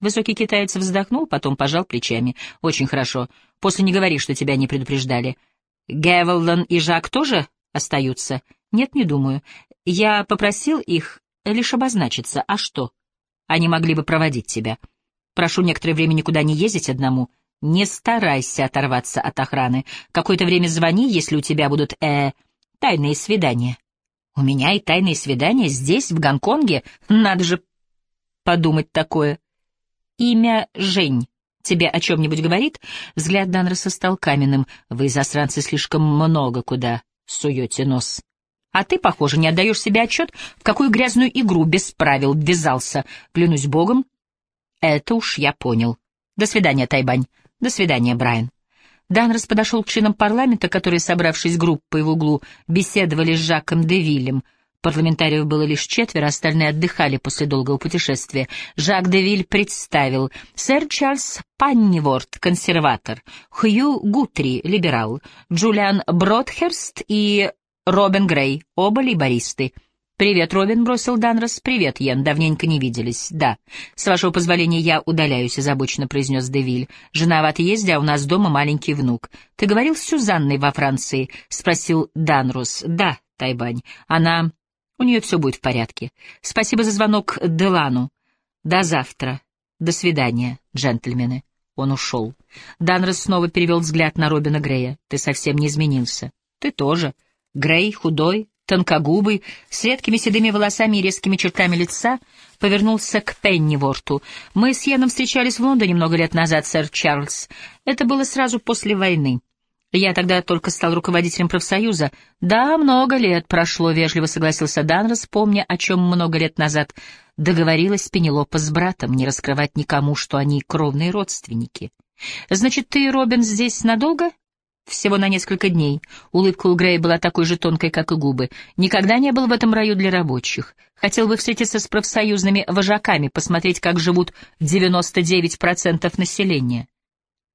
Высокий китаец вздохнул, потом пожал плечами. «Очень хорошо. После не говори, что тебя не предупреждали. Гевелдон и Жак тоже остаются?» «Нет, не думаю. Я попросил их лишь обозначиться. А что? Они могли бы проводить тебя. Прошу некоторое время никуда не ездить одному. Не старайся оторваться от охраны. Какое-то время звони, если у тебя будут, э, тайные свидания». «У меня и тайные свидания здесь, в Гонконге? Надо же подумать такое». Имя Жень тебе о чем-нибудь говорит? Взгляд Данроса стал каменным. Вы, засранцы, слишком много куда суете нос. А ты, похоже, не отдаешь себе отчет, в какую грязную игру без правил ввязался. Клянусь богом, это уж я понял. До свидания, Тайбань. До свидания, Брайан. Данрос подошел к членам парламента, которые, собравшись группой в углу, беседовали с Жаком Девилем — Парламентариев было лишь четверо, остальные отдыхали после долгого путешествия. Жак де Виль представил сэр Чарльз Панниворт, консерватор, Хью Гутри, либерал, Джулиан Бродхерст и Робин Грей, оба лейбористы. «Привет, Робин», — бросил Данрос. «Привет, Йен, давненько не виделись». «Да. С вашего позволения я удаляюсь», — озабоченно произнес Девиль. «Жена в отъезде, а у нас дома маленький внук». «Ты говорил с Сюзанной во Франции?» — спросил Данрос. «Да, Тайбань. Она у нее все будет в порядке. Спасибо за звонок Делану. До завтра. До свидания, джентльмены. Он ушел. Данрос снова перевел взгляд на Робина Грея. Ты совсем не изменился. Ты тоже. Грей, худой, тонкогубый, с редкими седыми волосами и резкими чертами лица, повернулся к Пенниворту. «Мы с Йеном встречались в Лондоне много лет назад, сэр Чарльз. Это было сразу после войны. Я тогда только стал руководителем профсоюза. Да, много лет прошло, вежливо согласился Данрос, помня, о чем много лет назад договорилась Пенелопа с братом, не раскрывать никому, что они кровные родственники. Значит, ты, Робин, здесь надолго? Всего на несколько дней. Улыбка у Грея была такой же тонкой, как и губы. Никогда не был в этом раю для рабочих. Хотел бы встретиться с профсоюзными вожаками, посмотреть, как живут 99% населения.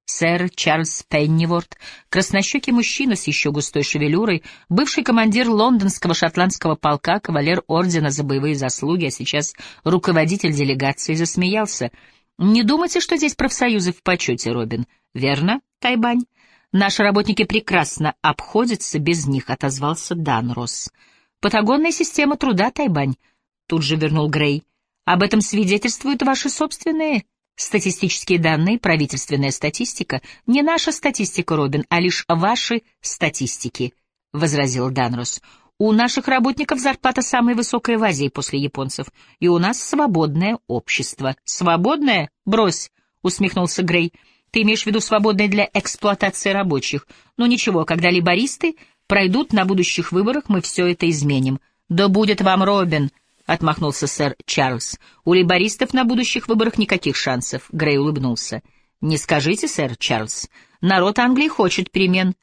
Сэр Чарльз Пенниворт, краснощекий мужчина с еще густой шевелюрой, бывший командир лондонского шотландского полка, кавалер ордена за боевые заслуги, а сейчас руководитель делегации, засмеялся. «Не думайте, что здесь профсоюзы в почете, Робин. Верно, Тайбань? Наши работники прекрасно обходятся без них», — отозвался Данрос. «Патагонная система труда, Тайбань», — тут же вернул Грей. «Об этом свидетельствуют ваши собственные Статистические данные, правительственная статистика — не наша статистика, Робин, а лишь ваши статистики, — возразил Данрос. У наших работников зарплата самая высокая в Азии после японцев, и у нас свободное общество. Свободное? Брось, — усмехнулся Грей. Ты имеешь в виду свободное для эксплуатации рабочих. Ну ничего, когда либористы пройдут на будущих выборах, мы все это изменим. Да будет вам, Робин, — отмахнулся сэр Чарльз. «У лейбористов на будущих выборах никаких шансов», — Грей улыбнулся. «Не скажите, сэр Чарльз. Народ Англии хочет перемен.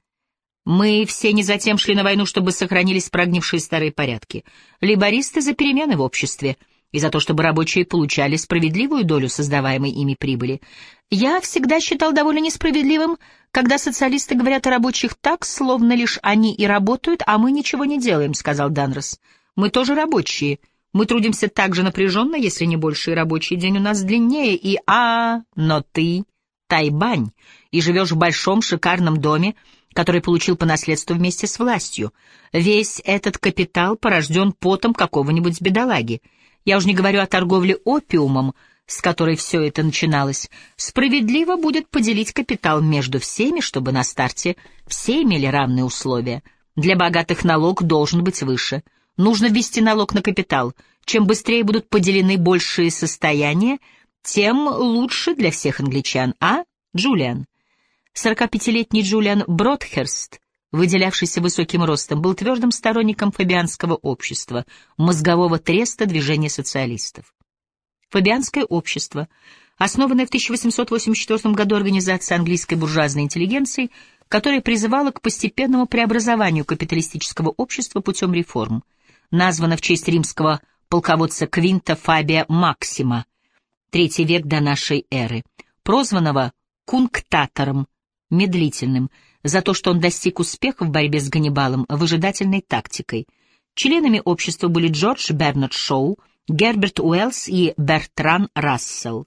Мы все не затем шли на войну, чтобы сохранились прогнившие старые порядки. Лейбористы за перемены в обществе и за то, чтобы рабочие получали справедливую долю создаваемой ими прибыли. Я всегда считал довольно несправедливым, когда социалисты говорят о рабочих так, словно лишь они и работают, а мы ничего не делаем», — сказал Данрос. «Мы тоже рабочие». Мы трудимся так же напряженно, если не больше, и рабочий день у нас длиннее, и... А, но ты тайбань, и живешь в большом шикарном доме, который получил по наследству вместе с властью. Весь этот капитал порожден потом какого-нибудь бедолаги. Я уж не говорю о торговле опиумом, с которой все это начиналось. Справедливо будет поделить капитал между всеми, чтобы на старте все имели равные условия. Для богатых налог должен быть выше — Нужно ввести налог на капитал. Чем быстрее будут поделены большие состояния, тем лучше для всех англичан. А, Джулиан? 45-летний Джулиан Бродхерст, выделявшийся высоким ростом, был твердым сторонником фабианского общества, мозгового треста движения социалистов. Фабианское общество, основанное в 1884 году организацией английской буржуазной интеллигенции, которая призывала к постепенному преобразованию капиталистического общества путем реформ – названа в честь римского полководца Квинта Фабия Максима, третий век до нашей эры, прозванного кунктатором, медлительным, за то, что он достиг успеха в борьбе с Ганнибалом выжидательной тактикой. Членами общества были Джордж Бернард Шоу, Герберт Уэллс и Бертран Рассел.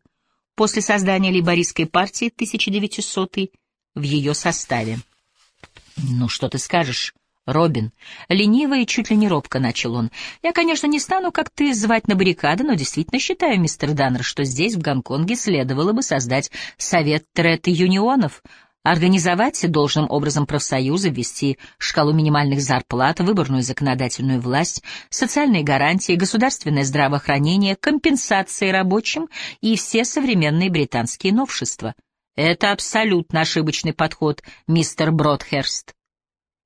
после создания лейбористской партии 1900 в ее составе. «Ну, что ты скажешь?» «Робин, лениво и чуть ли не робко начал он. Я, конечно, не стану, как ты, звать на баррикады, но действительно считаю, мистер Даннер, что здесь, в Гонконге, следовало бы создать совет трет-юнионов, организовать должным образом профсоюзы, ввести шкалу минимальных зарплат, выборную законодательную власть, социальные гарантии, государственное здравоохранение, компенсации рабочим и все современные британские новшества. Это абсолютно ошибочный подход, мистер Бродхерст.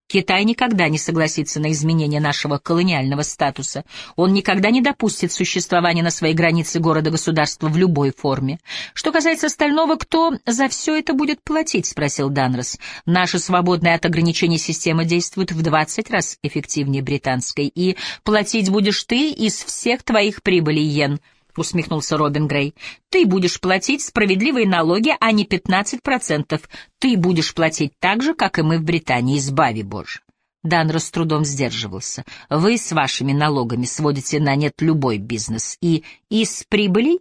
Китай никогда не согласится на изменение нашего колониального статуса. Он никогда не допустит существования на своей границе города-государства в любой форме. Что касается остального, кто за все это будет платить, спросил Данрос. Наша свободная от ограничений система действует в 20 раз эффективнее британской, и платить будешь ты из всех твоих прибылей, Йен. — усмехнулся Робин Грей. «Ты будешь платить справедливые налоги, а не 15%. Ты будешь платить так же, как и мы в Британии, избави Боже». Данро с трудом сдерживался. «Вы с вашими налогами сводите на нет любой бизнес. И из прибылей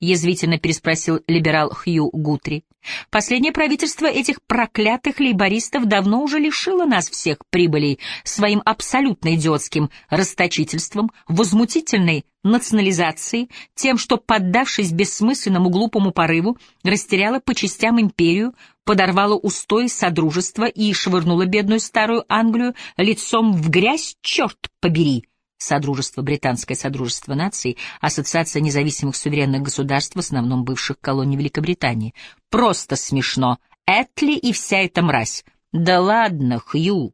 язвительно переспросил либерал Хью Гутри. Последнее правительство этих проклятых лейбористов давно уже лишило нас всех прибылей своим абсолютно идиотским расточительством, возмутительной национализацией, тем, что, поддавшись бессмысленному глупому порыву, растеряла по частям империю, подорвала устои содружества и швырнула бедную старую Англию лицом в грязь, черт побери! Содружество, Британское Содружество наций, Ассоциация независимых суверенных государств, в основном бывших колоний Великобритании. Просто смешно. Этли и вся эта мразь. Да ладно, Хью.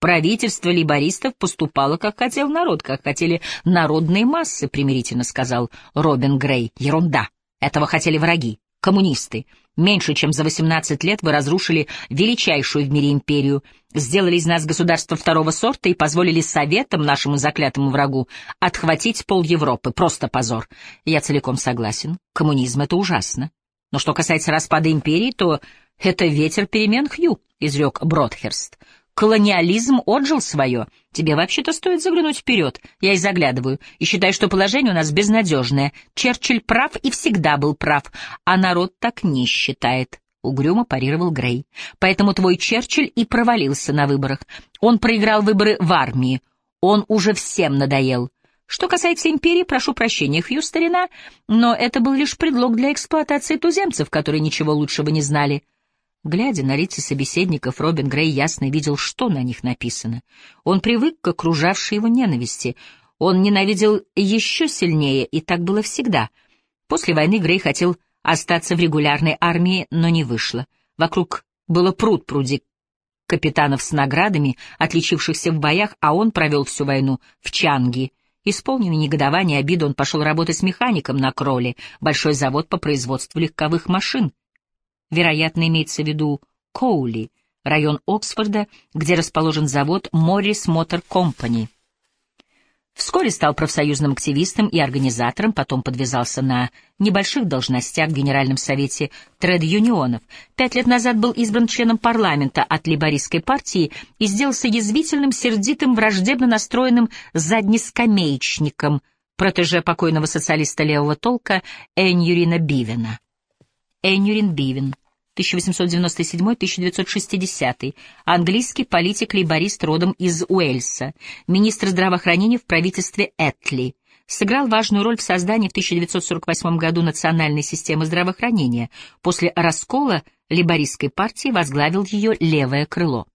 Правительство либористов поступало, как хотел народ, как хотели народные массы, примирительно сказал Робин Грей. Ерунда. Этого хотели враги, коммунисты. Меньше чем за 18 лет вы разрушили величайшую в мире империю, сделали из нас государство второго сорта и позволили советам, нашему заклятому врагу, отхватить пол Европы. Просто позор. Я целиком согласен. Коммунизм — это ужасно. Но что касается распада империи, то это ветер перемен Хью, — изрек Бродхерст. Колониализм отжил свое. Тебе вообще-то стоит заглянуть вперед. Я и заглядываю. И считаю, что положение у нас безнадежное. Черчилль прав и всегда был прав. А народ так не считает. Угрюмо парировал Грей. Поэтому твой Черчилль и провалился на выборах. Он проиграл выборы в армии. Он уже всем надоел. Что касается империи, прошу прощения, Хью, старина, но это был лишь предлог для эксплуатации туземцев, которые ничего лучшего не знали. Глядя на лица собеседников, Робин Грей ясно видел, что на них написано. Он привык к окружавшей его ненависти. Он ненавидел еще сильнее, и так было всегда. После войны Грей хотел остаться в регулярной армии, но не вышло. Вокруг было пруд пруди капитанов с наградами, отличившихся в боях, а он провел всю войну в Чанги. Исполненный негодование и обиду, он пошел работать механиком на Кроле, большой завод по производству легковых машин. Вероятно, имеется в виду Коули, район Оксфорда, где расположен завод Morris Motor Company. Вскоре стал профсоюзным активистом и организатором, потом подвязался на небольших должностях в Генеральном совете тред-юнионов. Пять лет назад был избран членом парламента от либористской партии и сделался язвительным, сердитым, враждебно настроенным заднескамеечником, протеже покойного социалиста левого толка Эньюрина Бивена. Энюрин Бивен, 1897-1960, английский политик-лейборист родом из Уэльса, министр здравоохранения в правительстве Этли, сыграл важную роль в создании в 1948 году национальной системы здравоохранения. После раскола лейбористской партии возглавил ее левое крыло.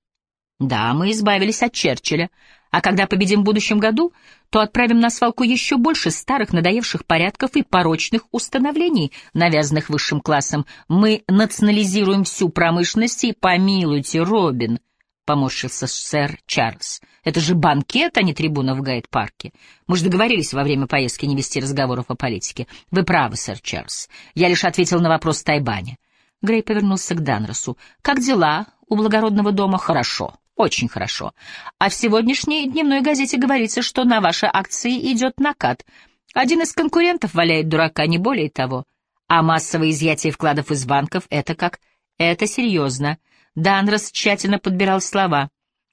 Да, мы избавились от Черчилля, а когда победим в будущем году, то отправим на свалку еще больше старых надоевших порядков и порочных установлений, навязанных высшим классом. Мы национализируем всю промышленность и помилуйте, Робин, — поморщился сэр Чарльз. Это же банкет, а не трибуна в гайд-парке. Мы же договорились во время поездки не вести разговоров о политике. Вы правы, сэр Чарльз. Я лишь ответил на вопрос Тайбани. Грей повернулся к Данросу. «Как дела у благородного дома? Хорошо. Очень хорошо. А в сегодняшней дневной газете говорится, что на ваши акции идет накат. Один из конкурентов валяет дурака, не более того. А массовое изъятие вкладов из банков — это как? Это серьезно. Данрос тщательно подбирал слова.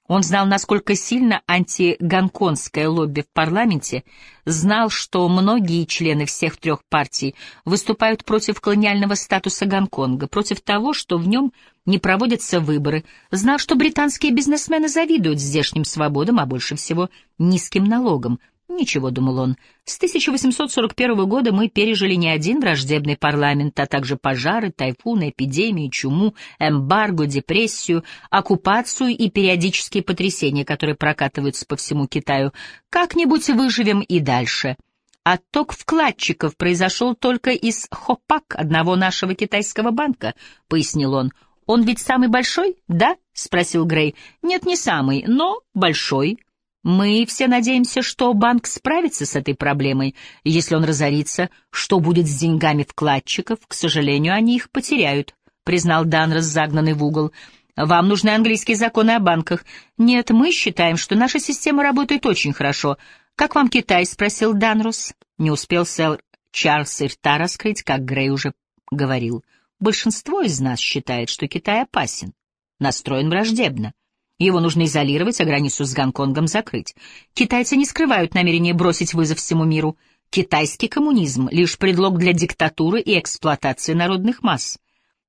Он знал, насколько сильно антигонконгское лобби в парламенте, знал, что многие члены всех трех партий выступают против колониального статуса Гонконга, против того, что в нем не проводятся выборы, знал, что британские бизнесмены завидуют здешним свободам, а больше всего низким налогам, Ничего, думал он, с 1841 года мы пережили не один враждебный парламент, а также пожары, тайфуны, эпидемии, чуму, эмбарго, депрессию, оккупацию и периодические потрясения, которые прокатываются по всему Китаю. Как-нибудь выживем и дальше. Отток вкладчиков произошел только из Хопак, одного нашего китайского банка, — пояснил он. «Он ведь самый большой, да?» — спросил Грей. «Нет, не самый, но большой». Мы все надеемся, что банк справится с этой проблемой. Если он разорится, что будет с деньгами вкладчиков? К сожалению, они их потеряют, признал Данрос, загнанный в угол. Вам нужны английские законы о банках. Нет, мы считаем, что наша система работает очень хорошо. Как вам Китай? спросил Данрос. Не успел сэр Чарльз и рта раскрыть, как Грей уже говорил. Большинство из нас считает, что Китай опасен, настроен враждебно. Его нужно изолировать, а границу с Гонконгом закрыть. Китайцы не скрывают намерения бросить вызов всему миру. Китайский коммунизм — лишь предлог для диктатуры и эксплуатации народных масс.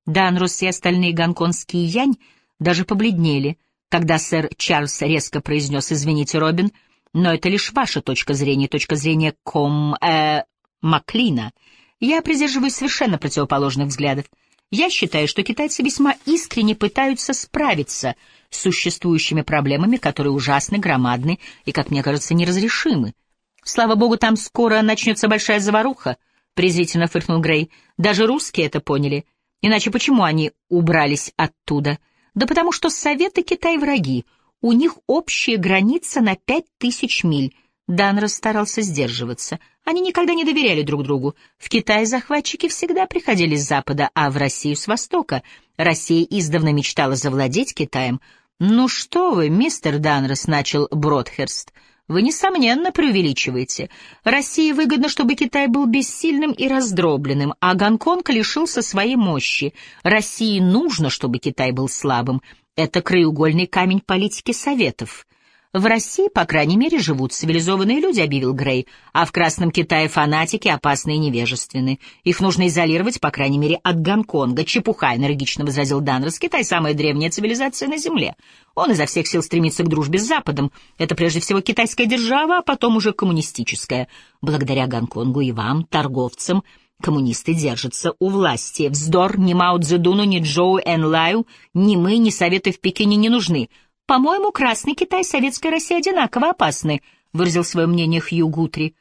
Данрос и остальные гонконгские янь даже побледнели, когда сэр Чарльз резко произнес «Извините, Робин, но это лишь ваша точка зрения, точка зрения ком... э... Маклина. Я придерживаюсь совершенно противоположных взглядов. Я считаю, что китайцы весьма искренне пытаются справиться с существующими проблемами, которые ужасны, громадны и, как мне кажется, неразрешимы. Слава богу, там скоро начнется большая заваруха, — презрительно фыркнул Грей. Даже русские это поняли. Иначе почему они убрались оттуда? Да потому что Советы Китай враги. У них общая граница на пять тысяч миль. Данрос старался сдерживаться — они никогда не доверяли друг другу. В Китае захватчики всегда приходили с запада, а в Россию — с востока. Россия издавна мечтала завладеть Китаем. «Ну что вы, мистер Данрос», — начал Бродхерст, — «вы, несомненно, преувеличиваете. России выгодно, чтобы Китай был бессильным и раздробленным, а Гонконг лишился своей мощи. России нужно, чтобы Китай был слабым. Это краеугольный камень политики Советов». В России, по крайней мере, живут цивилизованные люди, объявил Грей, а в Красном Китае фанатики опасные и невежественны. Их нужно изолировать, по крайней мере, от Гонконга. Чепуха, энергично возразил Данрос. Китай — самая древняя цивилизация на Земле. Он изо всех сил стремится к дружбе с Западом. Это прежде всего китайская держава, а потом уже коммунистическая. Благодаря Гонконгу и вам, торговцам, коммунисты держатся у власти. Вздор ни Мао Цзэдуну, ни Джоу Энлаю, ни мы, ни Советы в Пекине не нужны. «По-моему, Красный Китай и Советская Россия одинаково опасны», — выразил свое мнение Хью Гутри.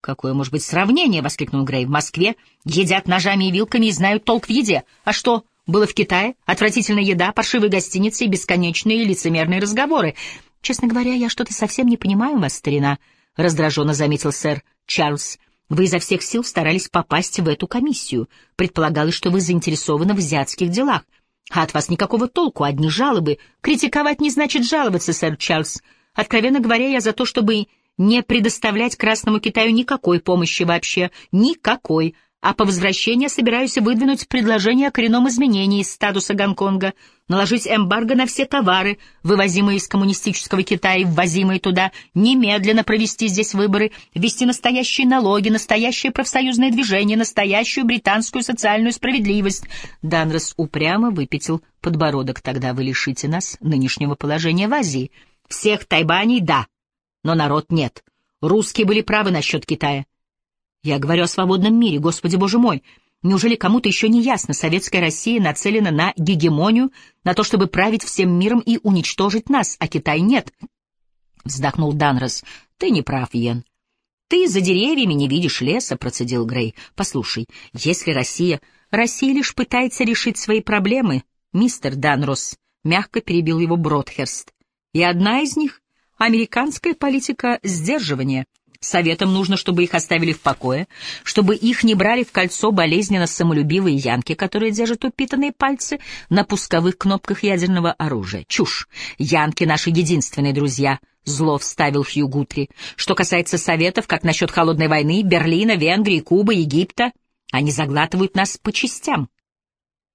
«Какое может быть сравнение?» — воскликнул Грей. «В Москве едят ножами и вилками и знают толк в еде. А что, было в Китае? Отвратительная еда, паршивые гостиницы и бесконечные лицемерные разговоры. Честно говоря, я что-то совсем не понимаю вас, старина», — раздраженно заметил сэр Чарльз. «Вы изо всех сил старались попасть в эту комиссию. Предполагалось, что вы заинтересованы в азиатских делах. А от вас никакого толку, одни жалобы. Критиковать не значит жаловаться, сэр Чарльз. Откровенно говоря, я за то, чтобы не предоставлять Красному Китаю никакой помощи вообще. Никакой а по возвращении собираюсь выдвинуть предложение о коренном изменении статуса Гонконга, наложить эмбарго на все товары, вывозимые из коммунистического Китая и ввозимые туда, немедленно провести здесь выборы, ввести настоящие налоги, настоящее профсоюзное движение, настоящую британскую социальную справедливость. Данрос упрямо выпятил подбородок. Тогда вы лишите нас нынешнего положения в Азии. Всех тайбаней — да, но народ нет. Русские были правы насчет Китая. Я говорю о свободном мире, Господи Боже мой. Неужели кому-то еще не ясно, советская Россия нацелена на гегемонию, на то, чтобы править всем миром и уничтожить нас, а Китай нет? Вздохнул Данрос. Ты не прав, Йен. Ты за деревьями не видишь леса, процедил Грей. Послушай, если Россия... Россия лишь пытается решить свои проблемы, мистер Данрос, мягко перебил его Бродхерст. И одна из них — американская политика сдерживания — Советам нужно, чтобы их оставили в покое, чтобы их не брали в кольцо болезненно самолюбивые янки, которые держат упитанные пальцы на пусковых кнопках ядерного оружия. Чушь! Янки — наши единственные друзья, — зло вставил Хью Гутри. Что касается Советов, как насчет холодной войны, Берлина, Венгрии, Кубы, Египта, они заглатывают нас по частям.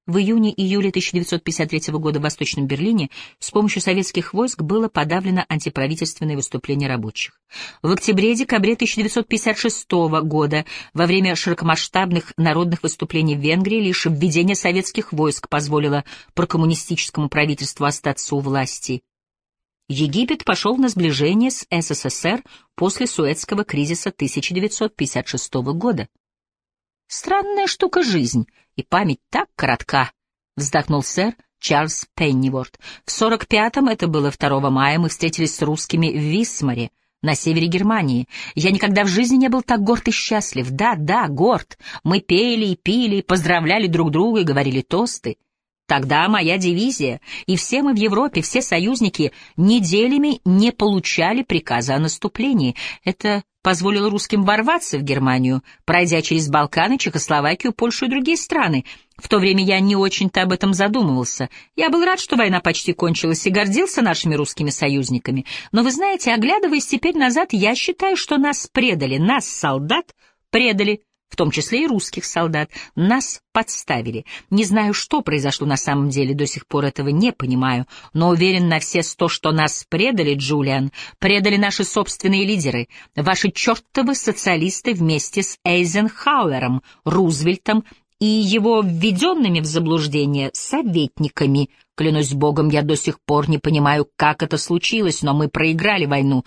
В июне-июле 1953 года в Восточном Берлине с помощью советских войск было подавлено антиправительственное выступление рабочих. В октябре-декабре 1956 года во время широкомасштабных народных выступлений в Венгрии лишь введение советских войск позволило прокоммунистическому правительству остаться у власти. Египет пошел на сближение с СССР после Суэцкого кризиса 1956 года. Странная штука жизнь, и память так коротка, — вздохнул сэр Чарльз Пенниворд. В сорок пятом, это было 2 мая, мы встретились с русскими в Висмаре, на севере Германии. Я никогда в жизни не был так горд и счастлив. Да, да, горд. Мы пели и пили, поздравляли друг друга и говорили тосты. Тогда моя дивизия, и все мы в Европе, все союзники, неделями не получали приказа о наступлении. Это позволило русским ворваться в Германию, пройдя через Балканы, Чехословакию, Польшу и другие страны. В то время я не очень-то об этом задумывался. Я был рад, что война почти кончилась, и гордился нашими русскими союзниками. Но вы знаете, оглядываясь теперь назад, я считаю, что нас предали, нас, солдат, предали в том числе и русских солдат, нас подставили. Не знаю, что произошло на самом деле, до сих пор этого не понимаю, но уверен на все сто, что нас предали, Джулиан, предали наши собственные лидеры, ваши чертовы социалисты вместе с Эйзенхауэром, Рузвельтом и его введенными в заблуждение советниками. Клянусь богом, я до сих пор не понимаю, как это случилось, но мы проиграли войну.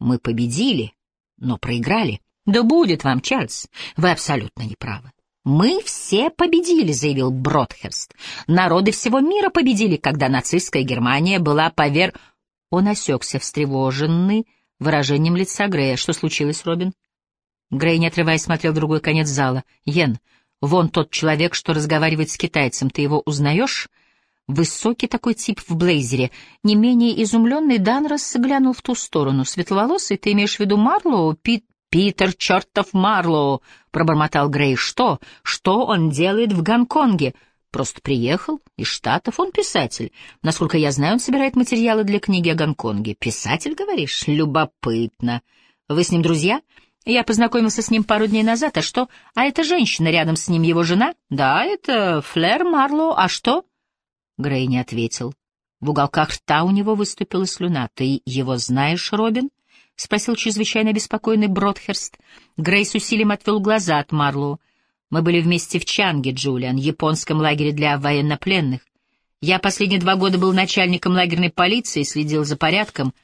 Мы победили, но проиграли. «Да будет вам, Чарльз, вы абсолютно неправы. «Мы все победили», — заявил Бродхерст. «Народы всего мира победили, когда нацистская Германия была повер...» Он осекся, встревоженный выражением лица Грея. «Что случилось, Робин?» Грей, не отрываясь, смотрел в другой конец зала. «Йен, вон тот человек, что разговаривает с китайцем. Ты его узнаешь?» Высокий такой тип в блейзере. Не менее изумленный Данрос глянул в ту сторону. «Светловолосый, ты имеешь в виду Марлоу, Пит «Питер чертов Марлоу!» — пробормотал Грей. «Что? Что он делает в Гонконге?» «Просто приехал. Из Штатов. Он писатель. Насколько я знаю, он собирает материалы для книги о Гонконге. Писатель, говоришь? Любопытно. Вы с ним друзья?» Я познакомился с ним пару дней назад. А что? А эта женщина рядом с ним его жена? Да, это Флэр Марлоу. А что? Грей не ответил. В уголках рта у него выступила слюна. Ты его знаешь, Робин? — спросил чрезвычайно беспокойный Бродхерст. Грей с усилием отвел глаза от Марлоу. «Мы были вместе в Чанге, Джулиан, японском лагере для военнопленных. Я последние два года был начальником лагерной полиции, следил за порядком.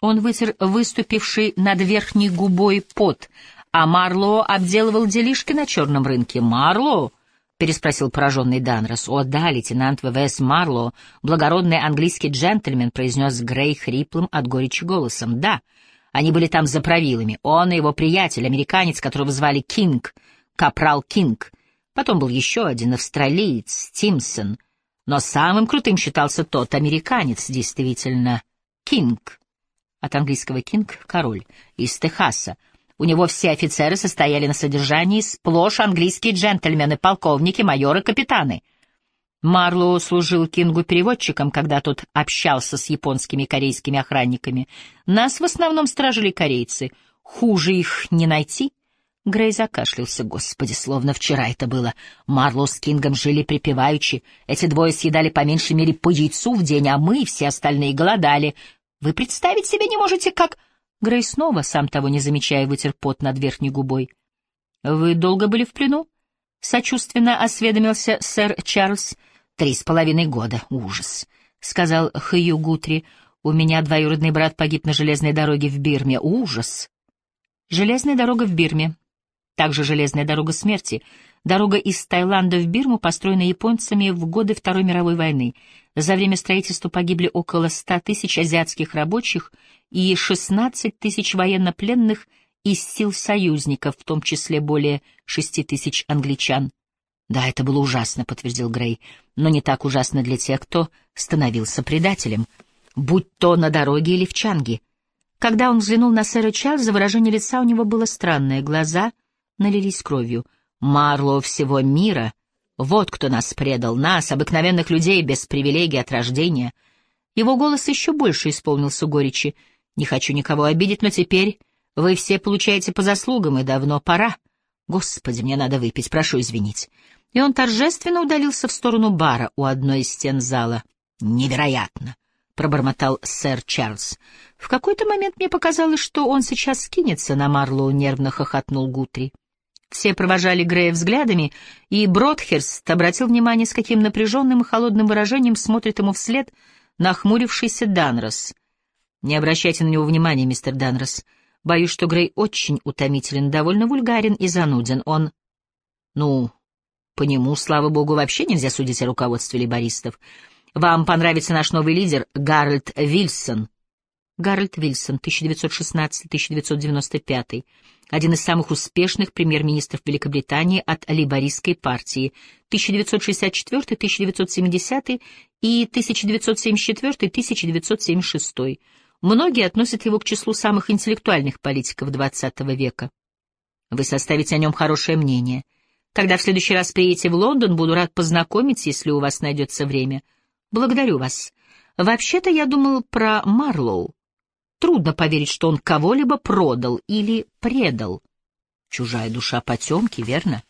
Он вытер выступивший над верхней губой пот, а Марлоу обделывал делишки на черном рынке. Марлоу?» — переспросил пораженный Данрос. «О, да, лейтенант ВВС Марлоу, благородный английский джентльмен», — произнес Грей хриплым от горечи голосом. «Да». Они были там за правилами. Он и его приятель, американец, которого звали Кинг, Капрал Кинг. Потом был еще один австралиец, Тимсон. Но самым крутым считался тот американец, действительно, Кинг. От английского «кинг» — король, из Техаса. У него все офицеры состояли на содержании сплошь английские джентльмены, полковники, майоры, капитаны. Марлоу служил Кингу переводчиком, когда тот общался с японскими и корейскими охранниками. Нас в основном стражили корейцы. Хуже их не найти. Грей закашлялся. Господи, словно вчера это было. Марлоу с Кингом жили припеваючи. Эти двое съедали по меньшей мере по яйцу в день, а мы, все остальные, голодали. Вы представить себе не можете, как... Грей снова, сам того не замечая, вытер пот над верхней губой. — Вы долго были в плену? — сочувственно осведомился сэр Чарльз. — Три с половиной года. Ужас, — сказал Хью Гутри. У меня двоюродный брат погиб на железной дороге в Бирме. Ужас. Железная дорога в Бирме. Также железная дорога смерти. Дорога из Таиланда в Бирму построена японцами в годы Второй мировой войны. За время строительства погибли около ста тысяч азиатских рабочих и 16 тысяч военнопленных из сил союзников, в том числе более шести тысяч англичан. «Да, это было ужасно», — подтвердил Грей, — «но не так ужасно для тех, кто становился предателем, будь то на дороге или в Чанге». Когда он взглянул на сэра Чарльза, выражение лица у него было странное, глаза налились кровью. «Марлоу всего мира! Вот кто нас предал, нас, обыкновенных людей, без привилегий от рождения!» Его голос еще больше исполнился горечи. «Не хочу никого обидеть, но теперь вы все получаете по заслугам, и давно пора. Господи, мне надо выпить, прошу извинить». И он торжественно удалился в сторону бара у одной из стен зала. «Невероятно!» — пробормотал сэр Чарльз. «В какой-то момент мне показалось, что он сейчас скинется на Марлоу», — нервно хохотнул Гутри. Все провожали Грея взглядами, и Бродхерст обратил внимание, с каким напряженным и холодным выражением смотрит ему вслед нахмурившийся Данрос. «Не обращайте на него внимания, мистер Данрос. Боюсь, что Грей очень утомителен, довольно вульгарен и зануден. Он... Ну, по нему, слава богу, вообще нельзя судить о руководстве лейбористов. Вам понравится наш новый лидер Гарольд Вильсон. Гарольд Вильсон, 1916-1995, один из самых успешных премьер-министров Великобритании от лейбористской партии, 1964-1970 и 1974-1976. Многие относят его к числу самых интеллектуальных политиков XX века. Вы составите о нем хорошее мнение. Когда в следующий раз приедете в Лондон, буду рад познакомить, если у вас найдется время. Благодарю вас. Вообще-то я думал про Марлоу. Трудно поверить, что он кого-либо продал или предал. Чужая душа потемки, верно?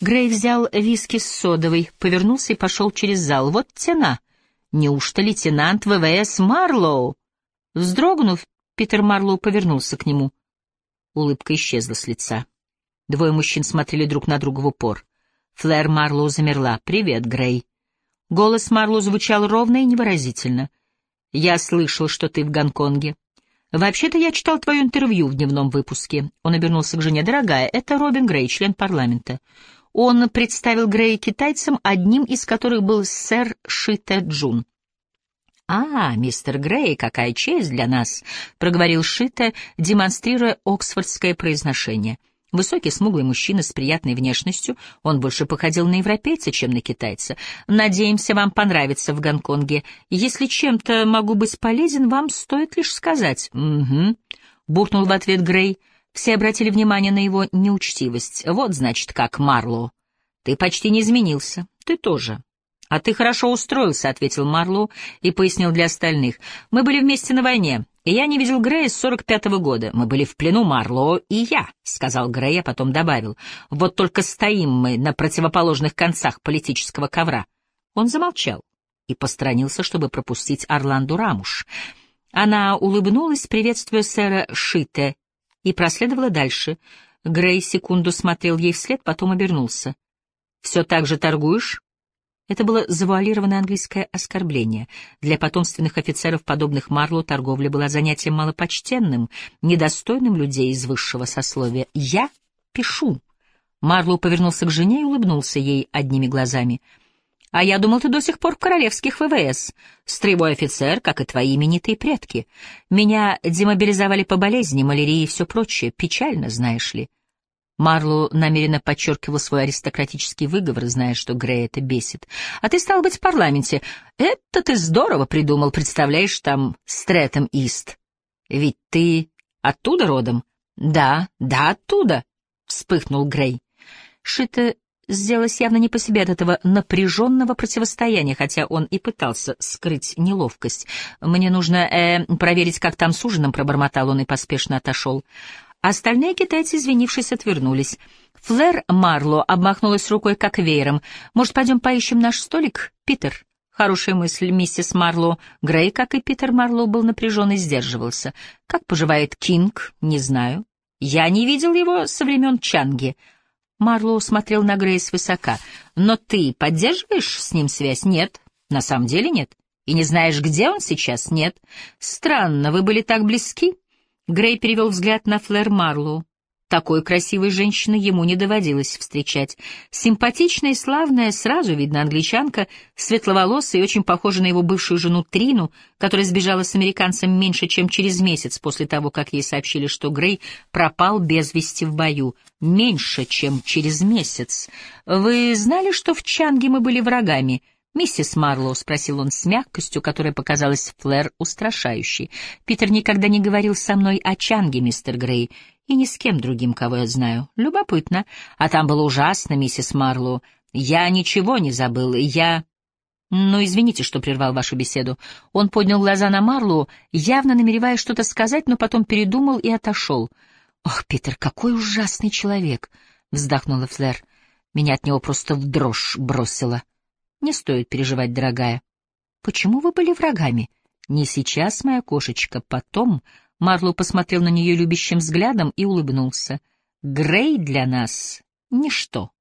Грей взял виски с содовой, повернулся и пошел через зал. Вот тена. Неужто лейтенант ВВС Марлоу? Вздрогнув, Питер Марлоу повернулся к нему. Улыбка исчезла с лица. Двое мужчин смотрели друг на друга в упор. Флэр Марлоу замерла. «Привет, Грей». Голос Марлоу звучал ровно и невыразительно. «Я слышал, что ты в Гонконге. Вообще-то я читал твое интервью в дневном выпуске». Он обернулся к жене. «Дорогая, это Робин Грей, член парламента». Он представил Грея китайцам, одним из которых был сэр Шита Джун. «А, мистер Грей, какая честь для нас!» — проговорил Шита, демонстрируя оксфордское произношение. Высокий, смуглый мужчина с приятной внешностью, он больше походил на европейца, чем на китайца. «Надеемся, вам понравится в Гонконге. Если чем-то могу быть полезен, вам стоит лишь сказать». «Угу», — буркнул в ответ Грей. Все обратили внимание на его неучтивость. «Вот, значит, как Марло. Ты почти не изменился. Ты тоже». «А ты хорошо устроился», — ответил Марлоу и пояснил для остальных. «Мы были вместе на войне, я не видел Грея с сорок пятого года. Мы были в плену Марлоу и я», — сказал Грей, а потом добавил. «Вот только стоим мы на противоположных концах политического ковра». Он замолчал и посторонился, чтобы пропустить Орланду Рамуш. Она улыбнулась, приветствуя сэра Шите, и проследовала дальше. Грей секунду смотрел ей вслед, потом обернулся. «Все так же торгуешь?» Это было завуалированное английское оскорбление. Для потомственных офицеров, подобных Марлу, торговля была занятием малопочтенным, недостойным людей из высшего сословия. «Я пишу». Марлоу повернулся к жене и улыбнулся ей одними глазами. «А я думал, ты до сих пор в королевских ВВС. Строевой офицер, как и твои именитые предки. Меня демобилизовали по болезни, малярии и все прочее. Печально, знаешь ли». Марлоу намеренно подчеркивал свой аристократический выговор, зная, что Грей это бесит. «А ты, стал быть, в парламенте. Это ты здорово придумал, представляешь, там Стрэттем Ист. Ведь ты оттуда родом?» «Да, да, оттуда», — вспыхнул Грей. Шита сделалось явно не по себе от этого напряженного противостояния, хотя он и пытался скрыть неловкость. «Мне нужно э, проверить, как там с ужином», — пробормотал он и поспешно отошел. Остальные китайцы, извинившись, отвернулись. Флэр Марло обмахнулась рукой, как веером. «Может, пойдем поищем наш столик, Питер?» Хорошая мысль, миссис Марло. Грей, как и Питер Марло, был напряжен и сдерживался. Как поживает Кинг? Не знаю. Я не видел его со времен Чанги. Марло смотрел на Грей свысока. Но ты поддерживаешь с ним связь? Нет. На самом деле нет. И не знаешь, где он сейчас? Нет. Странно, вы были так близки. Грей перевел взгляд на Флэр Марлоу. Такой красивой женщины ему не доводилось встречать. Симпатичная и славная, сразу видно англичанка, светловолосая и очень похожа на его бывшую жену Трину, которая сбежала с американцем меньше, чем через месяц после того, как ей сообщили, что Грей пропал без вести в бою. Меньше, чем через месяц. «Вы знали, что в Чанге мы были врагами?» «Миссис Марлоу?» — спросил он с мягкостью, которая показалась Флэр устрашающей. «Питер никогда не говорил со мной о Чанге, мистер Грей, и ни с кем другим, кого я знаю. Любопытно. А там было ужасно, миссис Марлоу. Я ничего не забыл, я...» «Ну, извините, что прервал вашу беседу». Он поднял глаза на Марлоу, явно намереваясь что-то сказать, но потом передумал и отошел. «Ох, Питер, какой ужасный человек!» — вздохнула Флэр. Меня от него просто в дрожь бросило. Не стоит переживать, дорогая. Почему вы были врагами? Не сейчас, моя кошечка, потом. Марлоу посмотрел на нее любящим взглядом и улыбнулся. Грей для нас — ничто.